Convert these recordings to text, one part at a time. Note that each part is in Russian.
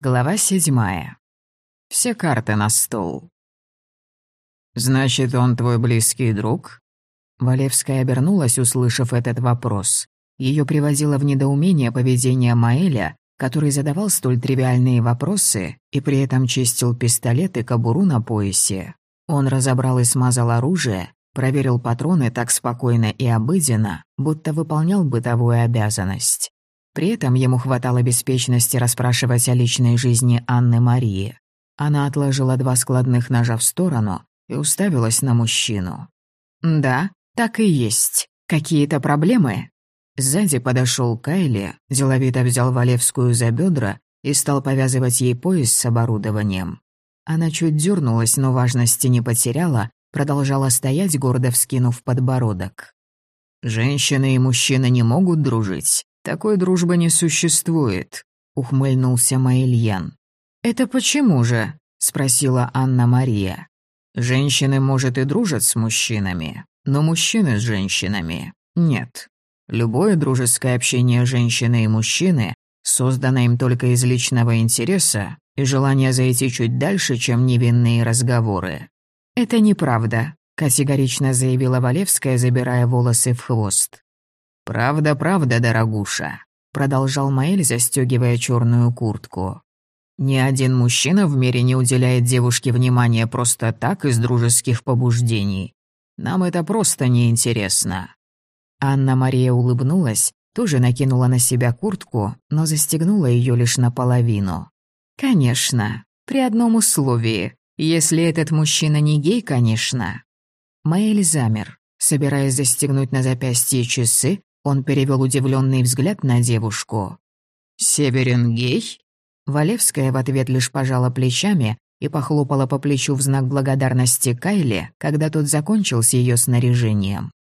Глава седьмая. Все карты на стол. «Значит, он твой близкий друг?» Валевская обернулась, услышав этот вопрос. Ее приводило в недоумение поведение Маэля, который задавал столь тривиальные вопросы и при этом чистил пистолет и кобуру на поясе. Он разобрал и смазал оружие, проверил патроны так спокойно и обыденно, будто выполнял бытовую обязанность. При этом ему хватало беспечности расспрашивать о личной жизни Анны Марии. Она отложила два складных ножа в сторону и уставилась на мужчину. «Да, так и есть. Какие-то проблемы?» Сзади подошел Кайли, деловито взял Валевскую за бедра и стал повязывать ей пояс с оборудованием. Она чуть дернулась, но важности не потеряла, продолжала стоять, гордо вскинув подбородок. «Женщины и мужчины не могут дружить. Такой дружбы не существует», — ухмыльнулся Маильян. «Это почему же?» — спросила Анна-Мария. «Женщины, может, и дружат с мужчинами, но мужчины с женщинами нет. Любое дружеское общение женщины и мужчины создано им только из личного интереса и желания зайти чуть дальше, чем невинные разговоры». «Это неправда», — категорично заявила Валевская, забирая волосы в хвост. «Правда, правда, дорогуша», — продолжал Маэль, застегивая черную куртку. «Ни один мужчина в мире не уделяет девушке внимания просто так из дружеских побуждений. Нам это просто неинтересно». Анна-Мария улыбнулась, тоже накинула на себя куртку, но застегнула ее лишь наполовину. «Конечно, при одном условии. Если этот мужчина не гей, конечно». Мэйль замер, собираясь застегнуть на запястье часы, он перевел удивленный взгляд на девушку. «Северин гей?» Валевская в ответ лишь пожала плечами и похлопала по плечу в знак благодарности Кайле, когда тот закончил с ее снаряжением.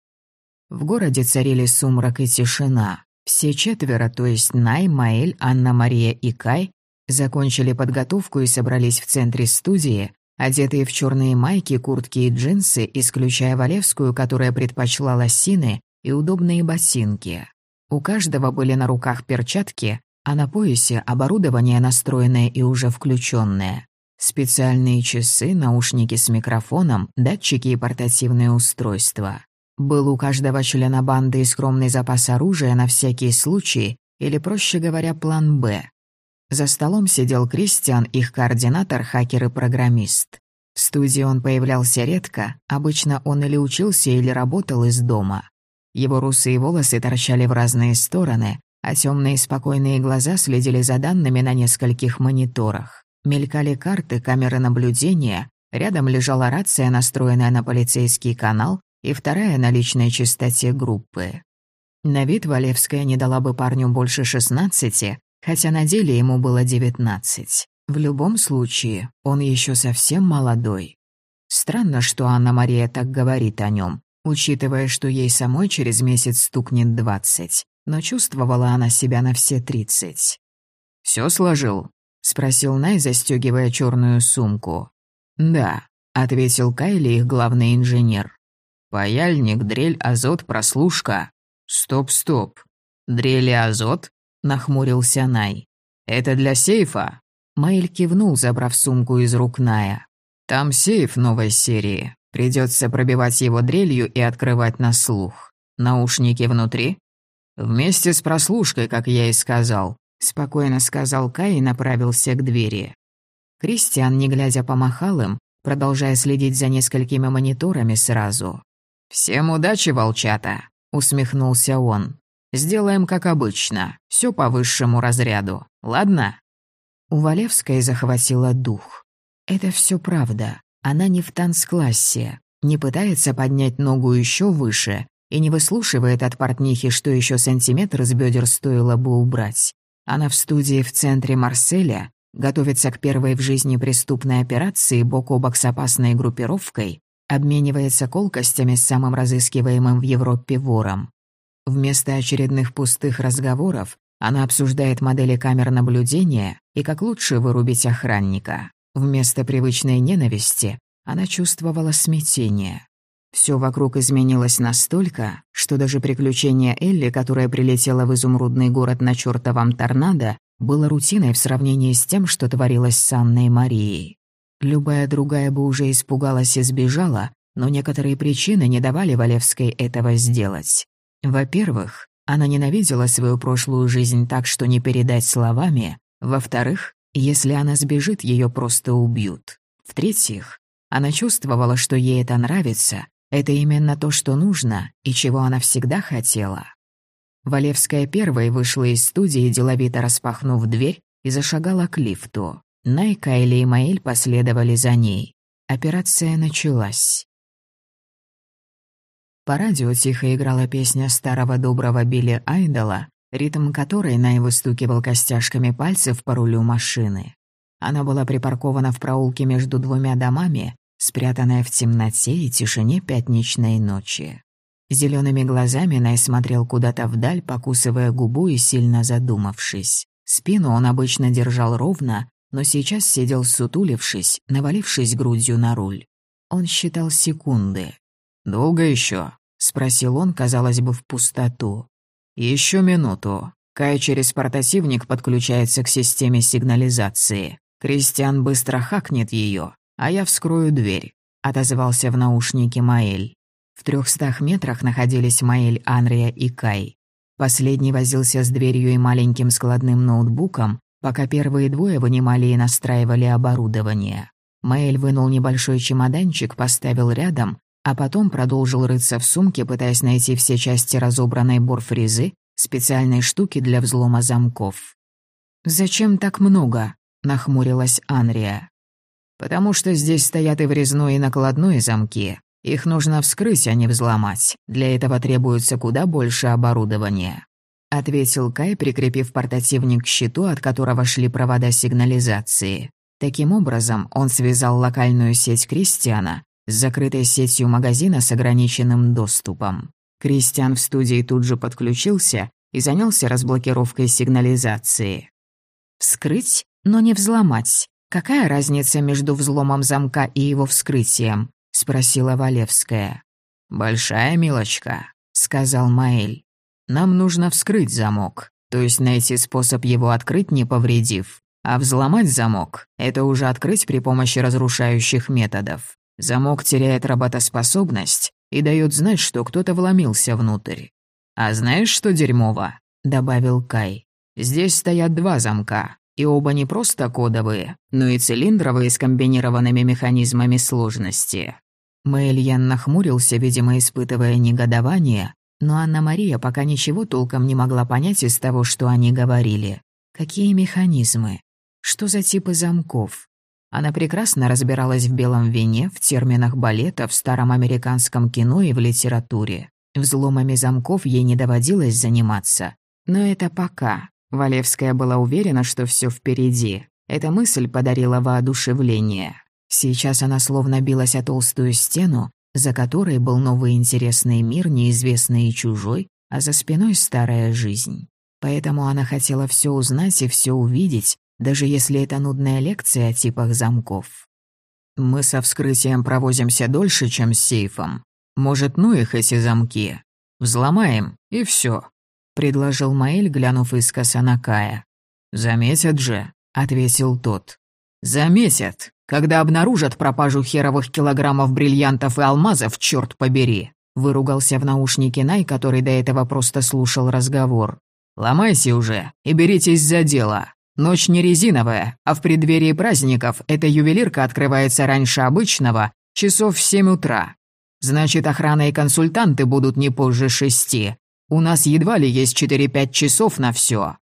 В городе царили сумрак и тишина. Все четверо, то есть Най, Маэль, Анна-Мария и Кай, закончили подготовку и собрались в центре студии, одетые в черные майки, куртки и джинсы, исключая Валевскую, которая предпочла лосины и удобные ботинки. У каждого были на руках перчатки, а на поясе оборудование настроенное и уже включенное. Специальные часы, наушники с микрофоном, датчики и портативные устройства. Был у каждого члена банды и скромный запас оружия на всякий случай, или, проще говоря, план «Б». За столом сидел Кристиан, их координатор, хакер и программист. В студии он появлялся редко, обычно он или учился, или работал из дома. Его русые волосы торчали в разные стороны, а темные спокойные глаза следили за данными на нескольких мониторах. Мелькали карты, камеры наблюдения, рядом лежала рация, настроенная на полицейский канал, и вторая на личной частоте группы. На вид Валевская не дала бы парню больше шестнадцати, хотя на деле ему было девятнадцать. В любом случае, он еще совсем молодой. Странно, что Анна-Мария так говорит о нем учитывая, что ей самой через месяц стукнет двадцать, но чувствовала она себя на все тридцать. «Всё сложил?» — спросил Най, застёгивая чёрную сумку. «Да», — ответил Кайли, их главный инженер. «Паяльник, дрель, азот, прослушка». «Стоп, стоп. Дрель и азот?» — нахмурился Най. «Это для сейфа?» Маэль кивнул, забрав сумку из рук Ная. «Там сейф новой серии. Придется пробивать его дрелью и открывать на слух. Наушники внутри? Вместе с прослушкой, как я и сказал. Спокойно сказал Кай и направился к двери. Кристиан, не глядя, помахал им, продолжая следить за несколькими мониторами сразу. «Всем удачи, волчата!» — усмехнулся он. «Сделаем как обычно, все по высшему разряду, ладно?» У Валевской захватило дух. Это все правда. Она не в танцклассе, не пытается поднять ногу еще выше и не выслушивает от портнихи, что еще сантиметр с бедер стоило бы убрать. Она в студии в центре Марселя, готовится к первой в жизни преступной операции бок о бок с опасной группировкой, обменивается колкостями с самым разыскиваемым в Европе вором. Вместо очередных пустых разговоров она обсуждает модели камер наблюдения и как лучше вырубить охранника. Вместо привычной ненависти она чувствовала смятение. Все вокруг изменилось настолько, что даже приключение Элли, которая прилетела в изумрудный город на чертовом торнадо, было рутиной в сравнении с тем, что творилось с Анной Марией. Любая другая бы уже испугалась и сбежала, но некоторые причины не давали Валевской этого сделать. Во-первых, она ненавидела свою прошлую жизнь так, что не передать словами. Во-вторых, если она сбежит, ее просто убьют. В-третьих, она чувствовала, что ей это нравится, это именно то, что нужно и чего она всегда хотела. Валевская первой вышла из студии, деловито распахнув дверь, и зашагала к лифту. Найка и Маэль последовали за ней. Операция началась. По радио тихо играла песня старого доброго Билли Айдола, ритм которой Най выстукивал костяшками пальцев по рулю машины. Она была припаркована в проулке между двумя домами, спрятанная в темноте и тишине пятничной ночи. Зелеными глазами Най смотрел куда-то вдаль, покусывая губу и сильно задумавшись. Спину он обычно держал ровно, но сейчас сидел сутулившись, навалившись грудью на руль. Он считал секунды. «Долго еще? спросил он, казалось бы, в пустоту. Еще минуту. Кай через портативник подключается к системе сигнализации. Кристиан быстро хакнет ее, а я вскрою дверь», — отозвался в наушнике Маэль. В трехстах метрах находились Маэль, Анрия и Кай. Последний возился с дверью и маленьким складным ноутбуком, пока первые двое вынимали и настраивали оборудование. Маэль вынул небольшой чемоданчик, поставил рядом, а потом продолжил рыться в сумке, пытаясь найти все части разобранной борфрезы, специальной штуки для взлома замков. «Зачем так много?» — нахмурилась Анрия. «Потому что здесь стоят и врезной, и накладной замки. Их нужно вскрыть, а не взломать. Для этого требуется куда больше оборудования», — ответил Кай, прикрепив портативник к щиту, от которого шли провода сигнализации. Таким образом, он связал локальную сеть Кристиана с закрытой сетью магазина с ограниченным доступом. Кристиан в студии тут же подключился и занялся разблокировкой сигнализации. «Вскрыть, но не взломать. Какая разница между взломом замка и его вскрытием?» — спросила Валевская. «Большая милочка», — сказал Маэль. «Нам нужно вскрыть замок, то есть найти способ его открыть, не повредив. А взломать замок — это уже открыть при помощи разрушающих методов. Замок теряет работоспособность и дает знать, что кто-то вломился внутрь. «А знаешь, что дерьмово?» — добавил Кай. «Здесь стоят два замка, и оба не просто кодовые, но и цилиндровые с комбинированными механизмами сложности». Мэйльян нахмурился, видимо, испытывая негодование, но Анна-Мария пока ничего толком не могла понять из того, что они говорили. Какие механизмы? Что за типы замков? Она прекрасно разбиралась в белом вине, в терминах балета, в старом американском кино и в литературе. Взломами замков ей не доводилось заниматься. Но это пока. Валевская была уверена, что все впереди. Эта мысль подарила воодушевление. Сейчас она словно билась о толстую стену, за которой был новый интересный мир, неизвестный и чужой, а за спиной старая жизнь. Поэтому она хотела все узнать и все увидеть, даже если это нудная лекция о типах замков. Мы со вскрытием провозимся дольше, чем с сейфом. Может, ну их эти замки? Взломаем, и все, предложил Маэль, глянув искоса на Кая. «Заметят же», — ответил тот. «Заметят, когда обнаружат пропажу херовых килограммов бриллиантов и алмазов, черт побери», — выругался в наушнике Най, который до этого просто слушал разговор. «Ломайся уже и беритесь за дело». Ночь не резиновая, а в преддверии праздников эта ювелирка открывается раньше обычного, часов в семь утра. Значит, охрана и консультанты будут не позже шести. У нас едва ли есть четыре-пять часов на все.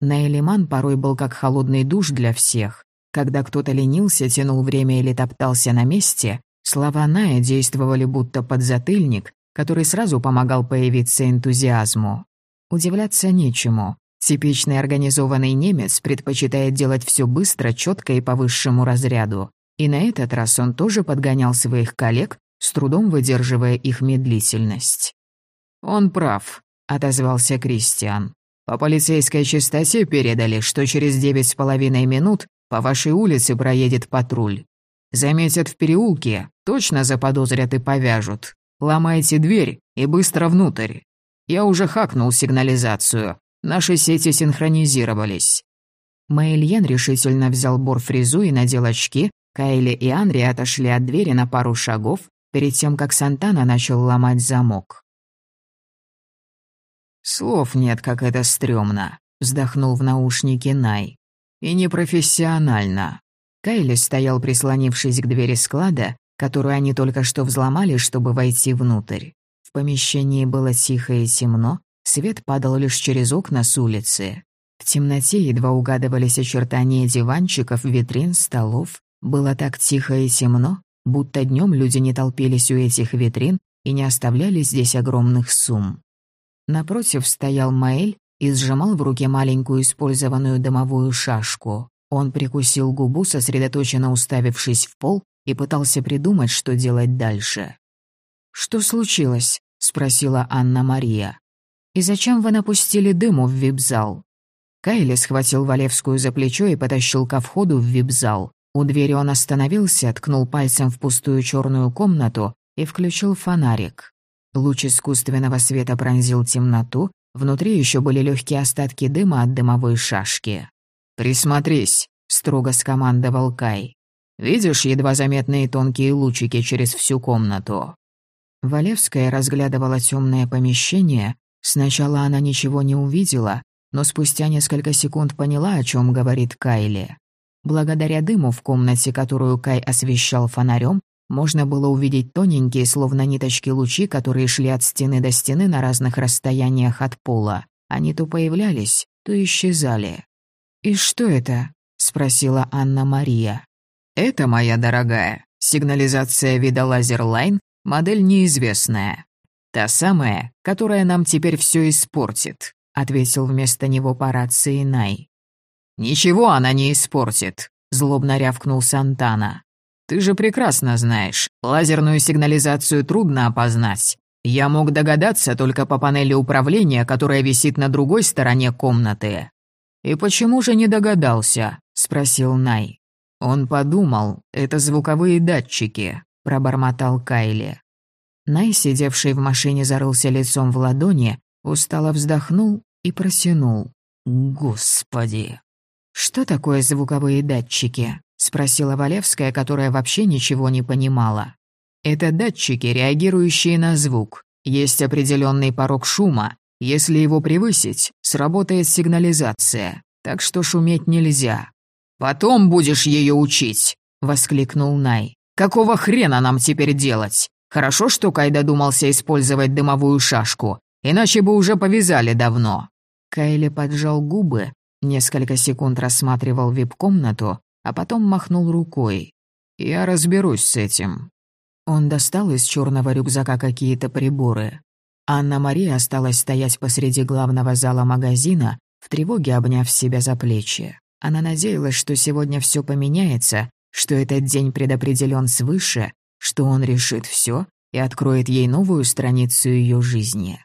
Наилиман порой был как холодный душ для всех. Когда кто-то ленился, тянул время или топтался на месте, слова Ная действовали будто подзатыльник, который сразу помогал появиться энтузиазму. Удивляться нечему. Типичный организованный немец предпочитает делать все быстро, четко и по высшему разряду. И на этот раз он тоже подгонял своих коллег, с трудом выдерживая их медлительность. «Он прав», — отозвался Кристиан. «По полицейской частоте передали, что через девять с половиной минут по вашей улице проедет патруль. Заметят в переулке, точно заподозрят и повяжут. Ломайте дверь и быстро внутрь. Я уже хакнул сигнализацию, Наши сети синхронизировались. Мэйльен решительно взял борфризу и надел очки, Кайли и Анри отошли от двери на пару шагов, перед тем, как Сантана начал ломать замок. «Слов нет, как это стрёмно», — вздохнул в наушнике Най. «И непрофессионально». Кайли стоял, прислонившись к двери склада, которую они только что взломали, чтобы войти внутрь. В помещении было тихо и темно, свет падал лишь через окна с улицы. В темноте едва угадывались очертания диванчиков, витрин, столов. Было так тихо и темно, будто днем люди не толпились у этих витрин и не оставляли здесь огромных сумм. Напротив стоял Маэль и сжимал в руке маленькую использованную дымовую шашку. Он прикусил губу, сосредоточенно уставившись в пол, и пытался придумать, что делать дальше. «Что случилось?» — спросила Анна-Мария. «И зачем вы напустили дыму в вип-зал?» Кайли схватил Валевскую за плечо и потащил ко входу в вип-зал. У двери он остановился, ткнул пальцем в пустую черную комнату и включил фонарик. Луч искусственного света пронзил темноту, внутри еще были легкие остатки дыма от дымовой шашки. «Присмотрись», — строго скомандовал Кай. «Видишь едва заметные тонкие лучики через всю комнату?» Валевская разглядывала темное помещение. Сначала она ничего не увидела, но спустя несколько секунд поняла, о чем говорит Кайли. Благодаря дыму в комнате, которую Кай освещал фонарем, можно было увидеть тоненькие, словно ниточки лучи, которые шли от стены до стены на разных расстояниях от пола. Они то появлялись, то исчезали. «И что это?» — спросила Анна-Мария. «Это, моя дорогая, сигнализация вида лазерлайн, модель неизвестная. Та самая, которая нам теперь все испортит. — ответил вместо него по рации Най. «Ничего она не испортит», — злобно рявкнул Сантана. «Ты же прекрасно знаешь, лазерную сигнализацию трудно опознать. Я мог догадаться только по панели управления, которая висит на другой стороне комнаты». «И почему же не догадался?» — спросил Най. Он подумал, это звуковые датчики, пробормотал Кайли. Най, сидевший в машине, зарылся лицом в ладони Устало вздохнул и просянул. «Господи!» «Что такое звуковые датчики?» — спросила Валевская, которая вообще ничего не понимала. «Это датчики, реагирующие на звук. Есть определенный порог шума. Если его превысить, сработает сигнализация. Так что шуметь нельзя». «Потом будешь ее учить!» — воскликнул Най. «Какого хрена нам теперь делать? Хорошо, что Кай додумался использовать дымовую шашку. Иначе бы уже повязали давно». Кайли поджал губы, несколько секунд рассматривал вип-комнату, а потом махнул рукой. «Я разберусь с этим». Он достал из черного рюкзака какие-то приборы. Анна-Мария осталась стоять посреди главного зала магазина, в тревоге обняв себя за плечи. Она надеялась, что сегодня все поменяется, что этот день предопределен свыше, что он решит все и откроет ей новую страницу ее жизни.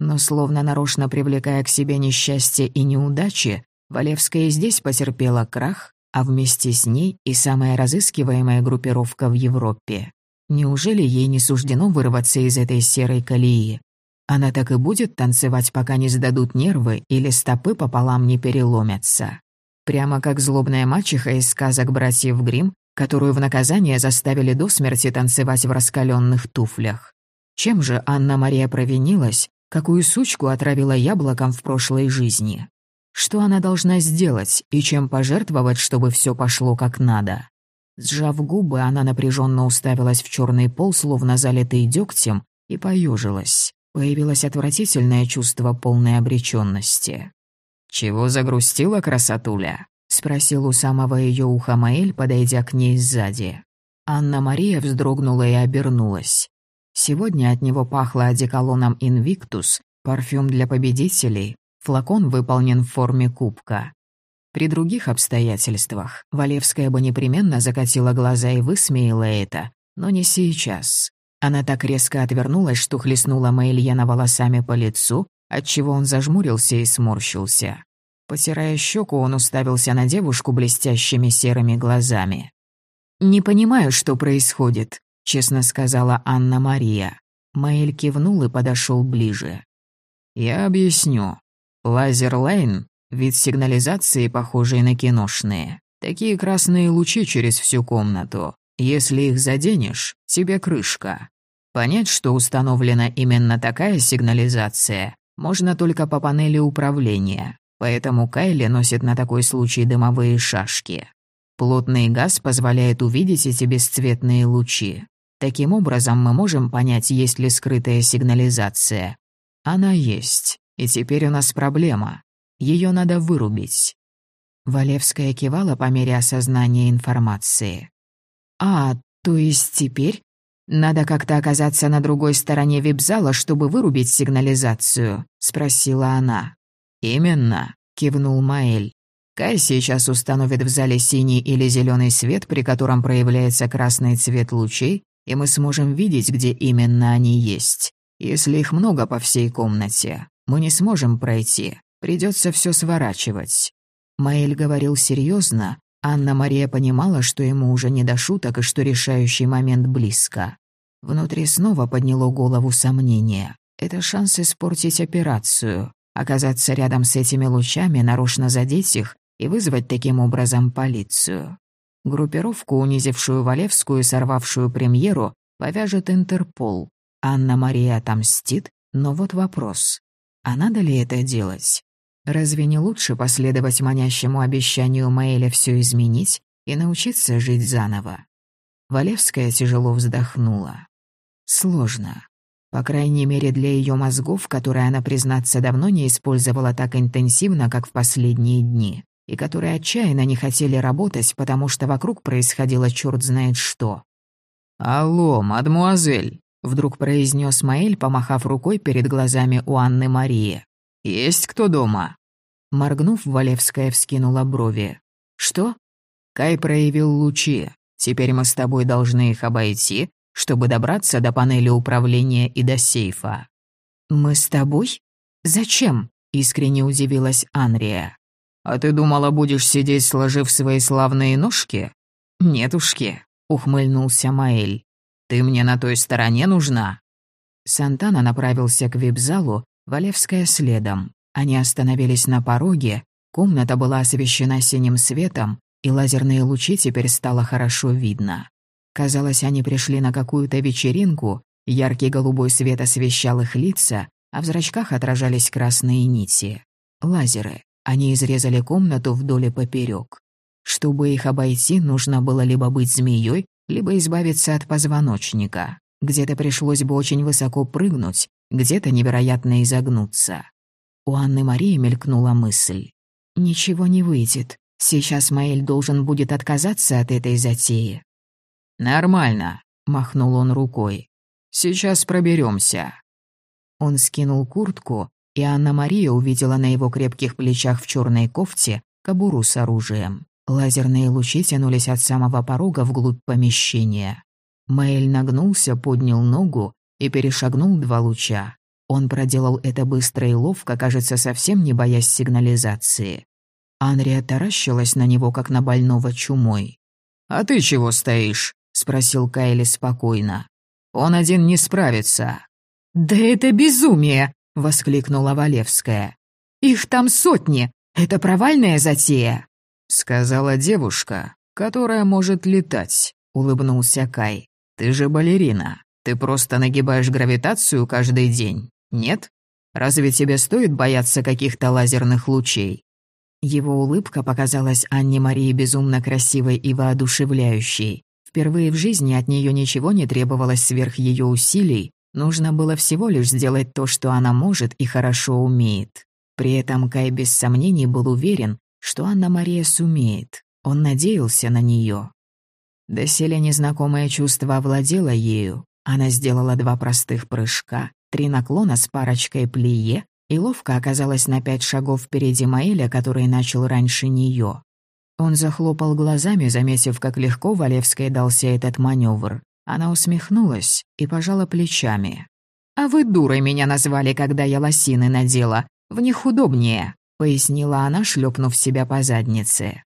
Но словно нарочно привлекая к себе несчастье и неудачи, Валевская здесь потерпела крах, а вместе с ней и самая разыскиваемая группировка в Европе. Неужели ей не суждено вырваться из этой серой колеи? Она так и будет танцевать, пока не сдадут нервы или стопы пополам не переломятся. Прямо как злобная мачеха из сказок братьев Грим, которую в наказание заставили до смерти танцевать в раскаленных туфлях. Чем же Анна-Мария провинилась, Какую сучку отравила яблоком в прошлой жизни? Что она должна сделать и чем пожертвовать, чтобы все пошло как надо? Сжав губы, она напряженно уставилась в черный пол, словно залитый дегтем, и поежилась. Появилось отвратительное чувство полной обреченности. «Чего загрустила красотуля?» — спросил у самого ее уха Маэль, подойдя к ней сзади. Анна-Мария вздрогнула и обернулась. Сегодня от него пахло одеколоном «Инвиктус», парфюм для победителей, флакон выполнен в форме кубка. При других обстоятельствах Валевская бы непременно закатила глаза и высмеяла это, но не сейчас. Она так резко отвернулась, что хлестнула Маильяна волосами по лицу, отчего он зажмурился и сморщился. Потирая щеку, он уставился на девушку блестящими серыми глазами. «Не понимаю, что происходит», — честно сказала Анна-Мария. Мэйль кивнул и подошел ближе. «Я объясню. Лазерлайн Вид сигнализации, похожий на киношные. Такие красные лучи через всю комнату. Если их заденешь, тебе крышка. Понять, что установлена именно такая сигнализация, можно только по панели управления, поэтому Кайли носит на такой случай дымовые шашки. Плотный газ позволяет увидеть эти бесцветные лучи. Таким образом, мы можем понять, есть ли скрытая сигнализация. Она есть, и теперь у нас проблема. Ее надо вырубить. Валевская кивала по мере осознания информации. «А, то есть теперь надо как-то оказаться на другой стороне вип-зала, чтобы вырубить сигнализацию?» — спросила она. «Именно», — кивнул Маэль. «Кай сейчас установит в зале синий или зеленый свет, при котором проявляется красный цвет лучей, и мы сможем видеть, где именно они есть. Если их много по всей комнате, мы не сможем пройти, придется все сворачивать». Маэль говорил серьезно, Анна-Мария понимала, что ему уже не до шуток и что решающий момент близко. Внутри снова подняло голову сомнение. Это шанс испортить операцию, оказаться рядом с этими лучами, нарочно задеть их и вызвать таким образом полицию. Группировку, унизившую Валевскую и сорвавшую премьеру, повяжет Интерпол. Анна-Мария отомстит, но вот вопрос. А надо ли это делать? Разве не лучше последовать манящему обещанию Маэля все изменить и научиться жить заново? Валевская тяжело вздохнула. Сложно. По крайней мере, для ее мозгов, которые она, признаться, давно не использовала так интенсивно, как в последние дни, и которые отчаянно не хотели работать, потому что вокруг происходило черт знает что. «Алло, мадмуазель!» — вдруг произнес Маэль, помахав рукой перед глазами у Анны Марии. «Есть кто дома?» Моргнув, Валевская вскинула брови. «Что?» «Кай проявил лучи. Теперь мы с тобой должны их обойти, чтобы добраться до панели управления и до сейфа». «Мы с тобой? Зачем?» — искренне удивилась Анрия. «А ты думала, будешь сидеть, сложив свои славные ножки?» «Нетушки», — ухмыльнулся Маэль. «Ты мне на той стороне нужна». Сантана направился к вип-залу, Валевская следом. Они остановились на пороге, комната была освещена синим светом, и лазерные лучи теперь стало хорошо видно. Казалось, они пришли на какую-то вечеринку, яркий голубой свет освещал их лица, а в зрачках отражались красные нити. Лазеры. Они изрезали комнату вдоль и поперек. Чтобы их обойти, нужно было либо быть змеей, либо избавиться от позвоночника. Где-то пришлось бы очень высоко прыгнуть, где-то невероятно изогнуться. У Анны Марии мелькнула мысль. «Ничего не выйдет. Сейчас Маэль должен будет отказаться от этой затеи. «Нормально», — махнул он рукой. «Сейчас проберемся. Он скинул куртку, и Анна-Мария увидела на его крепких плечах в черной кофте кобуру с оружием. Лазерные лучи тянулись от самого порога вглубь помещения. Мэйль нагнулся, поднял ногу и перешагнул два луча. Он проделал это быстро и ловко, кажется, совсем не боясь сигнализации. Анрия таращилась на него, как на больного чумой. «А ты чего стоишь?» — спросил Кайли спокойно. «Он один не справится». «Да это безумие!» — воскликнула Валевская. «Их там сотни! Это провальная затея!» «Сказала девушка, которая может летать», — улыбнулся Кай. «Ты же балерина. Ты просто нагибаешь гравитацию каждый день, нет? Разве тебе стоит бояться каких-то лазерных лучей?» Его улыбка показалась Анне Марии безумно красивой и воодушевляющей. Впервые в жизни от нее ничего не требовалось сверх ее усилий, нужно было всего лишь сделать то, что она может и хорошо умеет. При этом Кай без сомнений был уверен, что Анна-Мария сумеет. Он надеялся на нее. Доселе незнакомое чувство овладело ею. Она сделала два простых прыжка, три наклона с парочкой плие и ловко оказалась на пять шагов впереди Маэля, который начал раньше нее. Он захлопал глазами, заметив, как легко Валевской дался этот маневр. Она усмехнулась и пожала плечами. «А вы дурой меня назвали, когда я лосины надела. В них удобнее», — пояснила она, шлепнув себя по заднице.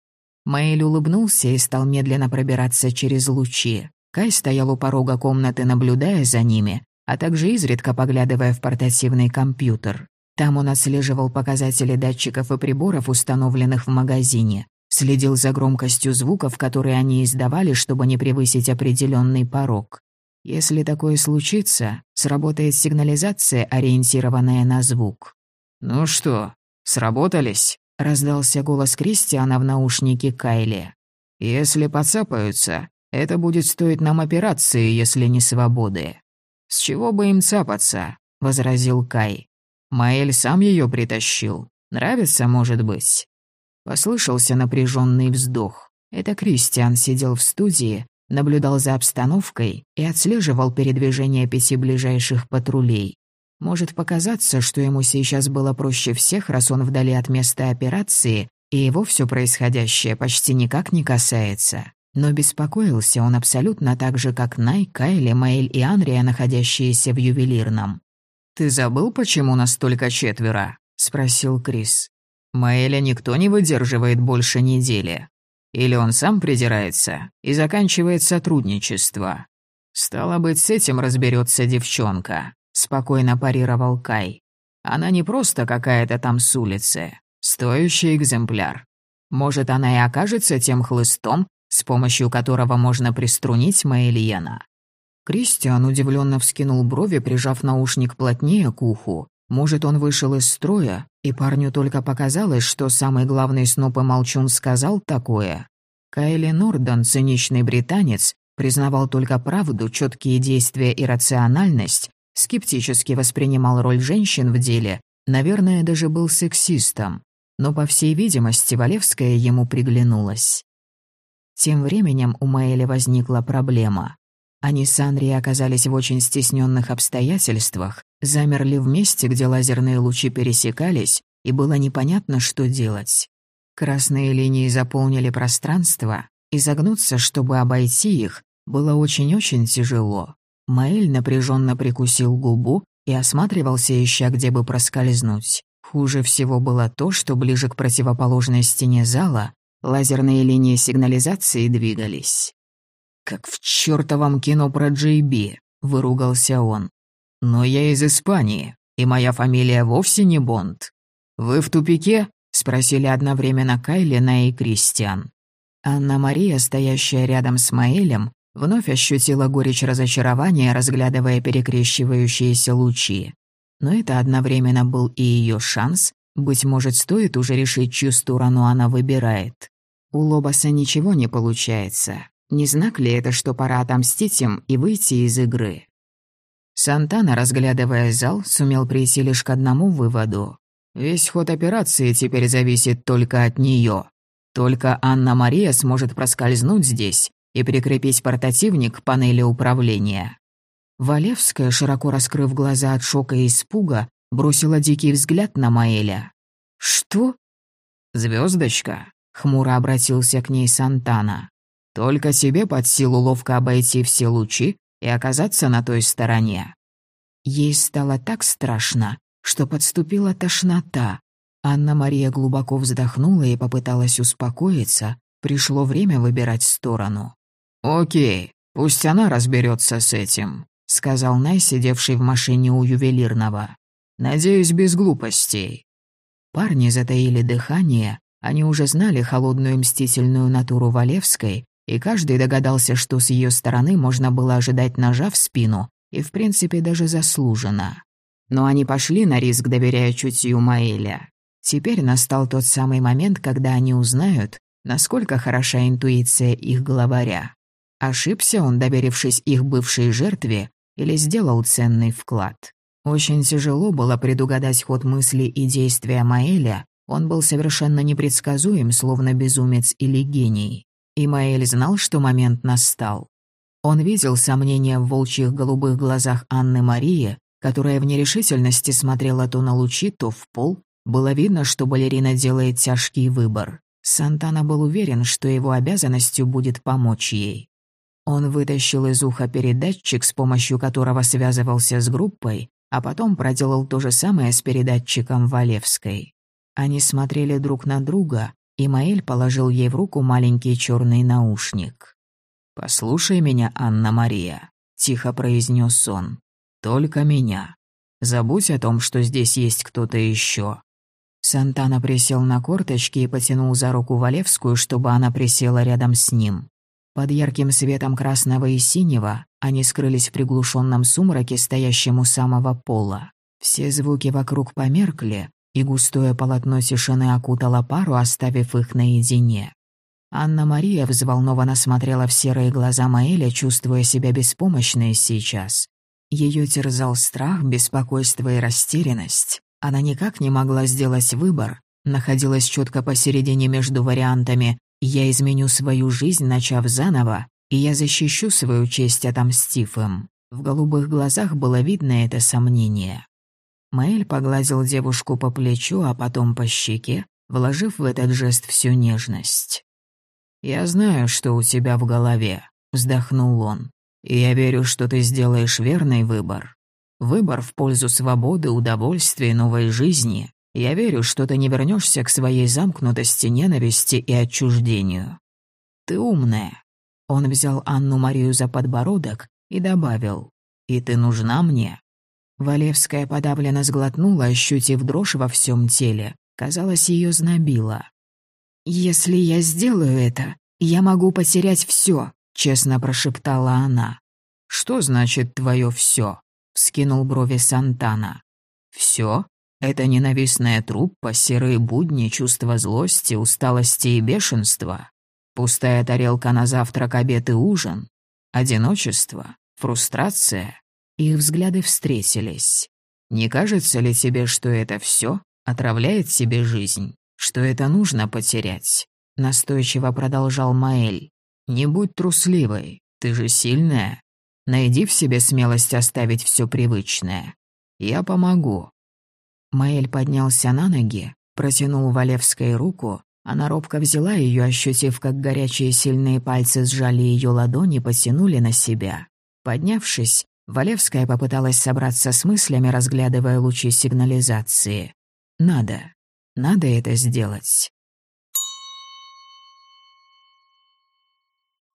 Мэйль улыбнулся и стал медленно пробираться через лучи. Кай стоял у порога комнаты, наблюдая за ними, а также изредка поглядывая в портативный компьютер. Там он отслеживал показатели датчиков и приборов, установленных в магазине, следил за громкостью звуков, которые они издавали, чтобы не превысить определенный порог. Если такое случится, сработает сигнализация, ориентированная на звук. «Ну что, сработались?» — раздался голос Кристиана в наушнике Кайли. «Если подцапаются, это будет стоить нам операции, если не свободы». «С чего бы им цапаться?» — возразил Кай. «Маэль сам ее притащил. Нравится, может быть?» Послышался напряженный вздох. Это Кристиан сидел в студии, наблюдал за обстановкой и отслеживал передвижение пяти ближайших патрулей. Может показаться, что ему сейчас было проще всех, раз он вдали от места операции, и его все происходящее почти никак не касается. Но беспокоился он абсолютно так же, как Най, Кайли, Мэйль и Анрия, находящиеся в ювелирном. «Ты забыл, почему нас только четверо?» — спросил Крис. «Мэйля никто не выдерживает больше недели. Или он сам придирается и заканчивает сотрудничество. Стало быть, с этим разберется девчонка», — спокойно парировал Кай. «Она не просто какая-то там с улицы, стоящий экземпляр. Может, она и окажется тем хлыстом, с помощью которого можно приструнить Мэйлиена». Кристиан удивленно вскинул брови, прижав наушник плотнее к уху. Может, он вышел из строя, и парню только показалось, что самый главный сноп и молчун сказал такое. Кайли Нордон, циничный британец, признавал только правду, четкие действия и рациональность, скептически воспринимал роль женщин в деле, наверное, даже был сексистом. Но, по всей видимости, Валевская ему приглянулась. Тем временем у Маэля возникла проблема. Они с Анри оказались в очень стесненных обстоятельствах, замерли в месте, где лазерные лучи пересекались, и было непонятно, что делать. Красные линии заполнили пространство, и загнуться, чтобы обойти их, было очень-очень тяжело. Маэль напряженно прикусил губу и осматривался, ища, где бы проскользнуть. Хуже всего было то, что ближе к противоположной стене зала лазерные линии сигнализации двигались. «Как в чертовом кино про Джейби», — выругался он. «Но я из Испании, и моя фамилия вовсе не Бонд. Вы в тупике?» — спросили одновременно Кайлина и Кристиан. Анна-Мария, стоящая рядом с Маэлем, вновь ощутила горечь разочарования, разглядывая перекрещивающиеся лучи. Но это одновременно был и ее шанс, быть может, стоит уже решить, чью сторону она выбирает. У Лобаса ничего не получается. Не знак ли это, что пора отомстить им и выйти из игры? Сантана, разглядывая зал, сумел прийти лишь к одному выводу. Весь ход операции теперь зависит только от нее. Только Анна-Мария сможет проскользнуть здесь и прикрепить портативник к панели управления. Валевская, широко раскрыв глаза от шока и испуга, бросила дикий взгляд на Маэля. «Что?» Звездочка, хмуро обратился к ней Сантана. Только себе под силу ловко обойти все лучи и оказаться на той стороне. Ей стало так страшно, что подступила тошнота. Анна-Мария глубоко вздохнула и попыталась успокоиться. Пришло время выбирать сторону. «Окей, пусть она разберется с этим», — сказал Най, сидевший в машине у ювелирного. «Надеюсь, без глупостей». Парни затаили дыхание, они уже знали холодную мстительную натуру Валевской и каждый догадался, что с ее стороны можно было ожидать ножа в спину, и в принципе даже заслуженно. Но они пошли на риск, доверяя чутью Маэля. Теперь настал тот самый момент, когда они узнают, насколько хороша интуиция их главаря. Ошибся он, доверившись их бывшей жертве, или сделал ценный вклад. Очень тяжело было предугадать ход мысли и действия Маэля, он был совершенно непредсказуем, словно безумец или гений. И Маэль знал, что момент настал. Он видел сомнения в волчьих голубых глазах Анны Марии, которая в нерешительности смотрела то на лучи, то в пол. Было видно, что балерина делает тяжкий выбор. Сантана был уверен, что его обязанностью будет помочь ей. Он вытащил из уха передатчик, с помощью которого связывался с группой, а потом проделал то же самое с передатчиком Валевской. Они смотрели друг на друга, и Маэль положил ей в руку маленький черный наушник. «Послушай меня, Анна-Мария», — тихо произнес он. «Только меня. Забудь о том, что здесь есть кто-то еще. Сантана присел на корточки и потянул за руку Валевскую, чтобы она присела рядом с ним. Под ярким светом красного и синего они скрылись в приглушенном сумраке, стоящем у самого пола. Все звуки вокруг померкли, и густое полотно тишины окутало пару, оставив их наедине. Анна-Мария взволнованно смотрела в серые глаза Маэля, чувствуя себя беспомощной сейчас. Ее терзал страх, беспокойство и растерянность. Она никак не могла сделать выбор, находилась четко посередине между вариантами «я изменю свою жизнь, начав заново», и «я защищу свою честь, отомстив им». В голубых глазах было видно это сомнение. Маэль погладил девушку по плечу, а потом по щеке, вложив в этот жест всю нежность. «Я знаю, что у тебя в голове», — вздохнул он. «И я верю, что ты сделаешь верный выбор. Выбор в пользу свободы, удовольствия, новой жизни. Я верю, что ты не вернешься к своей замкнутости, ненависти и отчуждению. Ты умная. Он взял Анну-Марию за подбородок и добавил. И ты нужна мне. Валевская подавленно сглотнула, ощутив дрожь во всем теле. Казалось, ее знобило. «Если я сделаю это, я могу потерять все», — честно прошептала она. «Что значит твое все? — вскинул брови Сантана. «Всё? Это ненавистная труппа, серые будни, чувство злости, усталости и бешенства? Пустая тарелка на завтрак, обед и ужин? Одиночество? Фрустрация?» Их взгляды встретились. «Не кажется ли тебе, что это всё отравляет себе жизнь? Что это нужно потерять?» Настойчиво продолжал Маэль. «Не будь трусливой, ты же сильная, Найди в себе смелость оставить все привычное. Я помогу». Маэль поднялся на ноги, протянул Валевской руку, она робко взяла ее, ощутив, как горячие сильные пальцы сжали ее ладони и потянули на себя. Поднявшись, Валевская попыталась собраться с мыслями, разглядывая лучи сигнализации. «Надо. Надо это сделать.